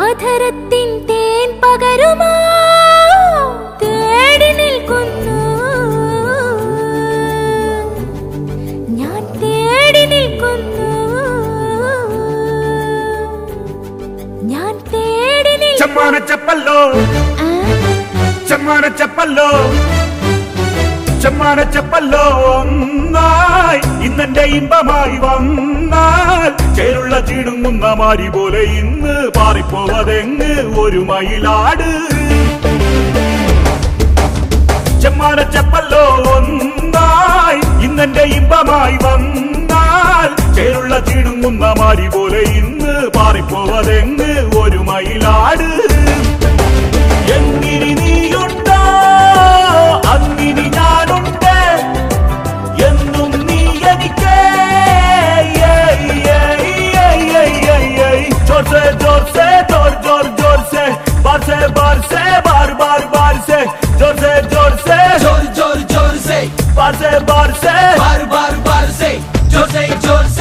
അധരത്തിൻ തേൻ പകരുമാ? തേടി നിൽക്കുന്നു. ഞാൻ തേടി നിൽക്കുന്നു. ഞാൻ തേടി നിൽക്കുന്നു. ചപ്പല്ലോ. ചമ്മാന ചപ്പല്ലോ. ചമ്മാന ചപ്പല്ലോ. ഇന്നെന്റെ ഇമ്പമായി വന്നാൽ ചേരുള്ള ചീടുങ്ങുന്ന മാരി പോലെ ഇന്ന് പാറിപ്പോവതെങ്ങ് ഒരു മയിലാട്? ചെമ്മാന ചെപ്പല്ലോ ഒന്നായി ഇന്നെന്റെ ഇമ്പമായി വന്നാൽ കേരള ചീടുങ്ങുന്ന മാരി പോലെ ഇന്ന് പാറിപ്പോവതെങ്ങ് ഒരു മയിലാട്? बार से। बार बार बार से ज़ोर से ज़ोर से।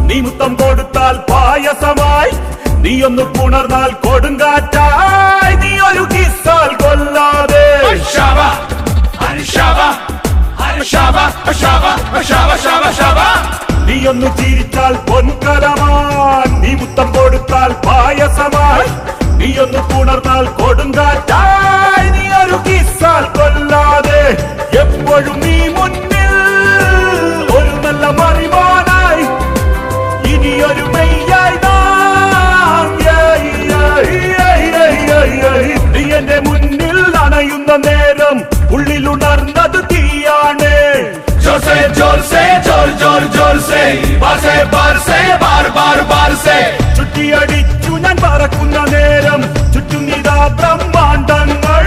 നീ മുത്തം കൊടുത്താൽ പായസമായി. നീ ഒന്ന് പുണർന്നാൽ കൊടുങ്കാറ്റായി നീ ഒരു കിസാൽ കൊല്ലാതെ. നീ ഒന്ന് ചിരിച്ചാൽ പൊൻകലമാൻ. നീ മുത്തം കൊടുത്താൽ പായസമായി. നീ ഒന്ന് പുണർന്നാൽ കൊടുങ്കാറ്റായി से ചുറ്റിയടിച്ചു ഞാൻ പറക്കുന്ന നേരം ചുറ്റുന്നിതാ ബ്രഹ്മാണ്ടങ്ങൾ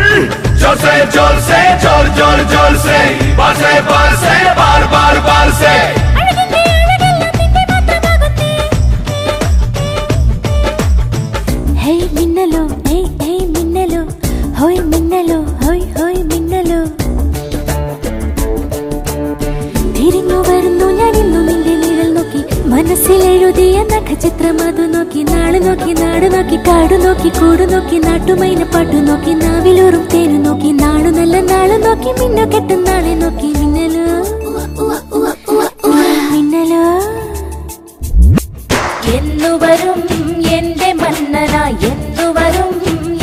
जोर से जोर से जोर जोर जोर से बार से बार से बार बार बार से അഴകിന്റെ അഴകെല്ലാം നിന്റെ മാത്രമാകുന്നേ. ഹേയ് മിന്നലോ ഹേയ് ഹേയ് മിന്നലോ ഹോയ് മിന്നലോ ഹോയ് ഹോയ് മിന്നലോ തിരിഞ്ഞു വരുന്നു ഞാൻ ഇന്നും നിന്റെ നിഴൽ നോക്കി. മനസ്സിൽ എഴുതിയ നഖചിത്രം അത് നോക്കി. നാളെ നോക്കി നാട് നോക്കി കാട് നോക്കി കൂട് നോക്കി നാട്ടുമൈന പാട്ടു നോക്കി നാവിലൂറും തേന് നോക്കി. നാളു നല്ല നാൾ നോക്കി മിന്നു കെട്ടും നാളെ നോക്കി. മിന്നലോ? മിന്നലോ? എന്നു വരും എന്റെ മന്നനായി എന്നു വരും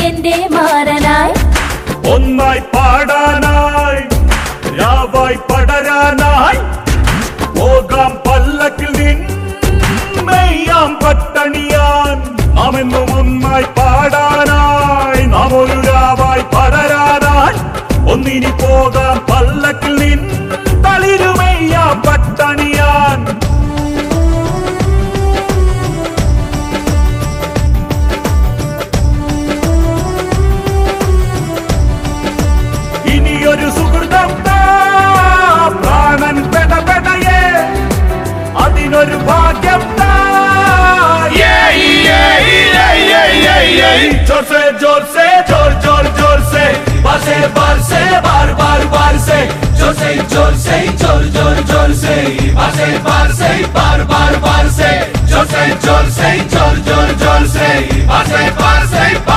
എന്റെ മാറനായി ഒന്നായി പാടാനായി நாம் என்றும் உண்மாய் பாடானாய். நாம் ஒரு ராவாய் படரானாய் ஒன்னினி போகாம் பல்லக்கில் நின். தளிருமையா பட்டணி जोर से जोर से जोर जोर जोर से बार से बार से बार बार बार से जोर से जोर से जोर जोर जोर से बार से बार से बार बार बार से जोर से जोर से जोर जोर जोर से बार से बार से बार बार बार